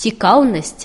цікаўнасць